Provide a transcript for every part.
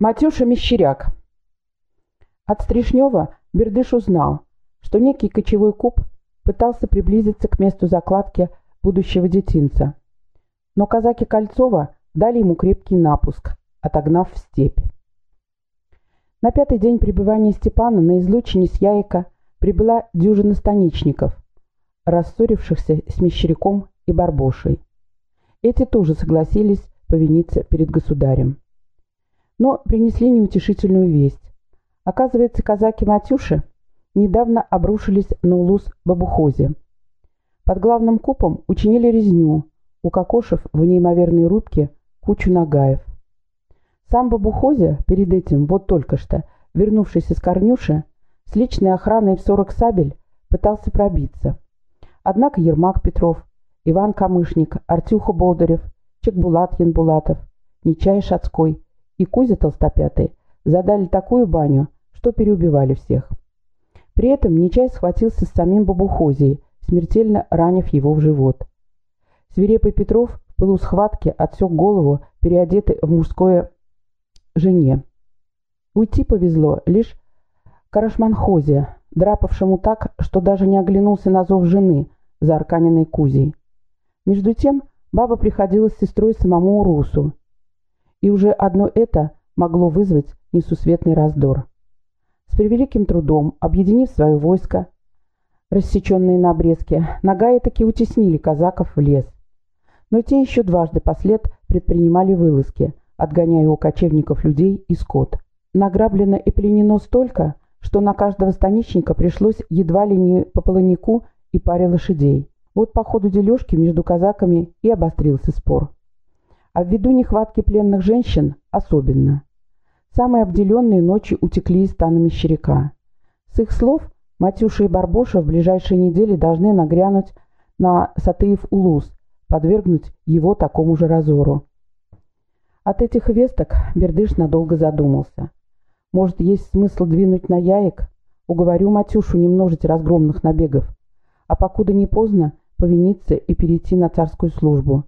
Матюша Мещеряк. От Стришнева Бердыш узнал, что некий кочевой куб пытался приблизиться к месту закладки будущего детинца. Но казаки Кольцова дали ему крепкий напуск, отогнав в степь. На пятый день пребывания Степана на излучине с Яйка прибыла дюжина станичников, рассорившихся с Мещеряком и Барбошей. Эти тоже согласились повиниться перед государем но принесли неутешительную весть. Оказывается, казаки-матюши недавно обрушились на улус Бабухозе. Под главным купом учинили резню, укокошив в неимоверной рубке кучу нагаев. Сам Бабухозе перед этим, вот только что, вернувшись из Корнюши, с личной охраной в сорок сабель пытался пробиться. Однако Ермак Петров, Иван Камышник, Артюха Болдырев, Чекбулат Янбулатов, Нечай Шацкой и Кузя Толстопятый задали такую баню, что переубивали всех. При этом Нечай схватился с самим Бабухозией, смертельно ранив его в живот. Свирепый Петров в пылу схватки отсек голову, переодетый в мужское жене. Уйти повезло лишь Карашманхозе, драпавшему так, что даже не оглянулся на зов жены, за арканиной Кузей. Между тем баба приходила с сестрой самому Урусу, и уже одно это могло вызвать несусветный раздор. С превеликим трудом, объединив свое войско, рассеченные на обрезке, Нагаи таки утеснили казаков в лес. Но те еще дважды послед предпринимали вылазки, отгоняя у кочевников людей и скот. Награблено и пленено столько, что на каждого станичника пришлось едва ли не по полонику и паре лошадей. Вот по ходу дележки между казаками и обострился спор а ввиду нехватки пленных женщин особенно. Самые обделенные ночи утекли из стана Мещеряка. С их слов, Матюша и Барбоша в ближайшие недели должны нагрянуть на Сатыев-Улус, подвергнуть его такому же разору. От этих весток Бердыш надолго задумался. Может, есть смысл двинуть на яек? Уговорю Матюшу не множить разгромных набегов. А покуда не поздно, повиниться и перейти на царскую службу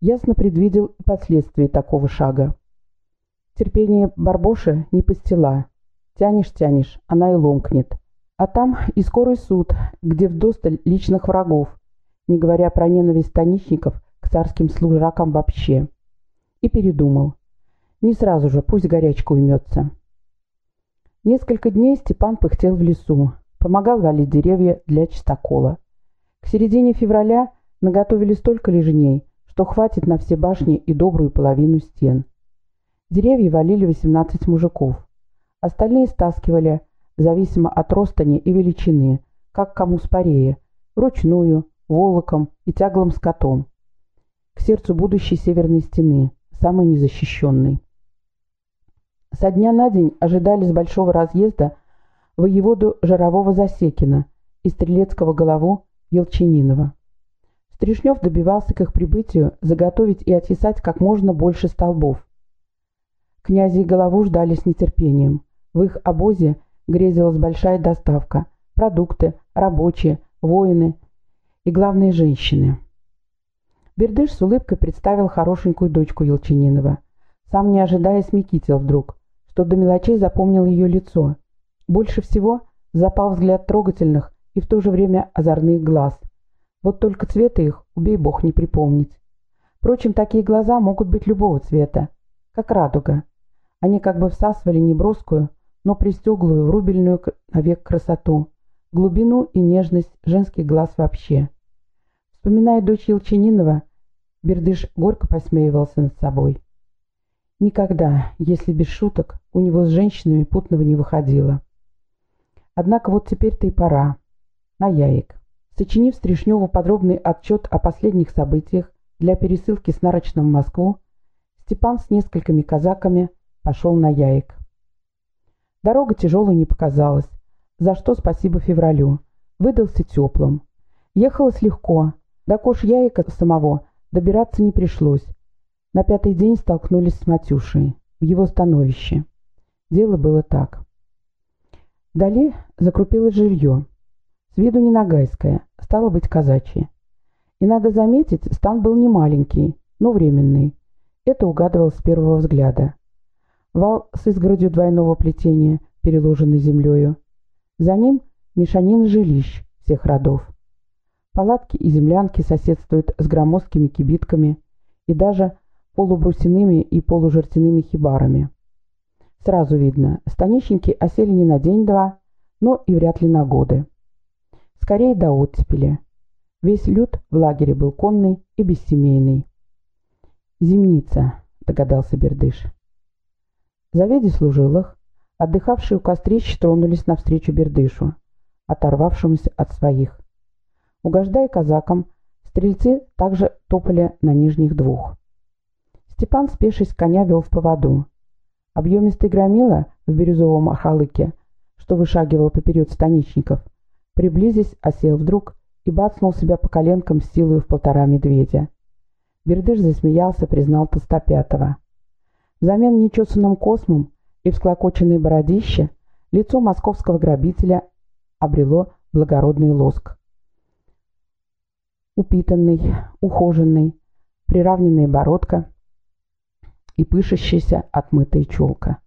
ясно предвидел последствия такого шага. Терпение Барбоши не постила. Тянешь-тянешь, она и ломкнет. А там и скорый суд, где вдосталь личных врагов, не говоря про ненависть станичников к царским служакам вообще. И передумал. Не сразу же, пусть горячка уймется. Несколько дней Степан пыхтел в лесу, помогал валить деревья для чистокола. К середине февраля наготовили столько лежней, что хватит на все башни и добрую половину стен. Деревья валили 18 мужиков. Остальные стаскивали, зависимо от ростани и величины, как кому спорее, ручную, волоком и тяглым скотом, к сердцу будущей северной стены, самой незащищенной. Со дня на день ожидали с большого разъезда воеводу Жарового Засекина и стрелецкого голову Елчининова. Стришнев добивался к их прибытию заготовить и отъясать как можно больше столбов. Князи и голову ждали с нетерпением. В их обозе грезилась большая доставка. Продукты, рабочие, воины и, главные женщины. Бердыш с улыбкой представил хорошенькую дочку Елчининова. Сам не ожидая смекитил вдруг, что до мелочей запомнил ее лицо. Больше всего запал взгляд трогательных и в то же время озорных глаз. Вот только цвета их, убей бог, не припомнить. Впрочем, такие глаза могут быть любого цвета, как радуга. Они как бы всасывали неброскую, но пристеглую, врубельную навек красоту, глубину и нежность женских глаз вообще. Вспоминая дочь Елчининова, Бердыш горько посмеивался над собой. Никогда, если без шуток, у него с женщинами путного не выходило. Однако вот теперь-то и пора. На яек. Сочинив Стришневу подробный отчет о последних событиях для пересылки с Нарочным в Москву, Степан с несколькими казаками пошел на Яек. Дорога тяжелой не показалась, за что спасибо февралю. Выдался теплым. Ехалось легко, до кош Яека самого добираться не пришлось. На пятый день столкнулись с Матюшей в его становище. Дело было так. Вдали закрупилось жилье. Виду не нагайское, стало быть казачье. И надо заметить, стан был не маленький, но временный. Это угадывал с первого взгляда. вал с изгородью двойного плетения, переложенный землею. За ним мешанина жилищ всех родов. Палатки и землянки соседствуют с громоздкими кибитками и даже полубрусяными и полужертяными хибарами. Сразу видно, станичники осели не на день-два, но и вряд ли на годы. Скорее до оттепели. Весь люд в лагере был конный и бессемейный. «Зимница», — догадался Бердыш. Заведи служилых, отдыхавшие у кострищ тронулись навстречу Бердышу, оторвавшемуся от своих. Угождая казакам, стрельцы также топали на нижних двух. Степан, спешись коня, вел в поводу. Объемистый громила в бирюзовом ахалыке, что вышагивал поперед станичников, приблизясь, осел вдруг и бацнул себя по коленкам с силой в полтора медведя. Бердыш засмеялся, признал Толстопятого. Взамен нечесанным космом и всклокоченной бородище лицо московского грабителя обрело благородный лоск. Упитанный, ухоженный, приравненная бородка и пышащаяся отмытая челка.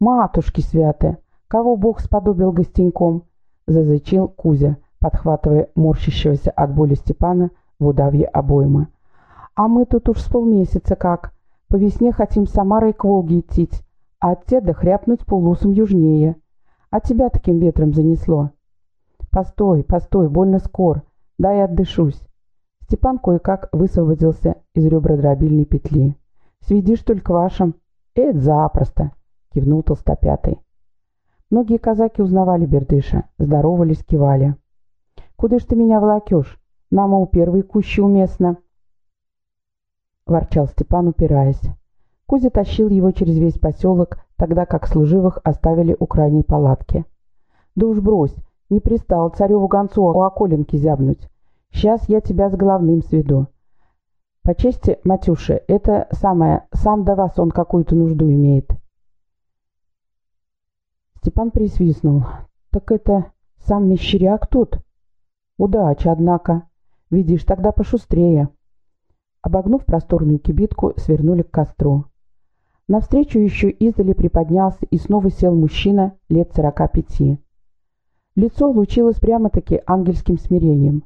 «Матушки святые! Кого Бог сподобил гостеньком?» — зазычил Кузя, подхватывая морщащегося от боли Степана в удавье обоймы. «А мы тут уж с полмесяца как. По весне хотим с Самарой к Волге идти, а от теда хряпнуть полусом южнее. А тебя таким ветром занесло». «Постой, постой, больно скор. Дай отдышусь». Степан кое-как высвободился из ребродробильной петли. «Сведишь только вашим». «Это запросто», — кивнул толстопятый. Многие казаки узнавали Бердыша, здоровались, кивали. «Куда ж ты меня волокешь? Нам, у первой кущи уместно!» Ворчал Степан, упираясь. Кузя тащил его через весь поселок, тогда как служивых оставили у крайней палатки. «Да уж брось, не пристал цареву гонцу у околинки зябнуть. Сейчас я тебя с головным сведу. По чести, Матюша, это самое, сам до вас он какую-то нужду имеет». Степан присвистнул. «Так это сам Мещеряк тут?» «Удача, однако. Видишь, тогда пошустрее». Обогнув просторную кибитку, свернули к костру. Навстречу еще издали приподнялся и снова сел мужчина лет сорока пяти. Лицо лучилось прямо-таки ангельским смирением.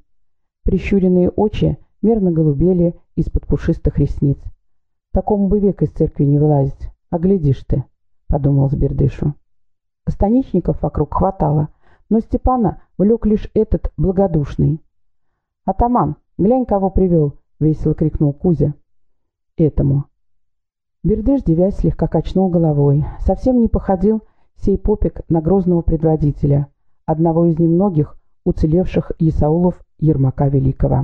Прищуренные очи мерно голубели из-под пушистых ресниц. «Такому бы век из церкви не вылазить. А глядишь ты», — подумал Сбердышу. Станичников вокруг хватало, но Степана влек лишь этот благодушный. «Атаман, глянь, кого привел!» — весело крикнул Кузя. «Этому». Бердыш, девясь, слегка качнул головой. Совсем не походил сей попик на грозного предводителя, одного из немногих уцелевших Исаулов Ермака Великого.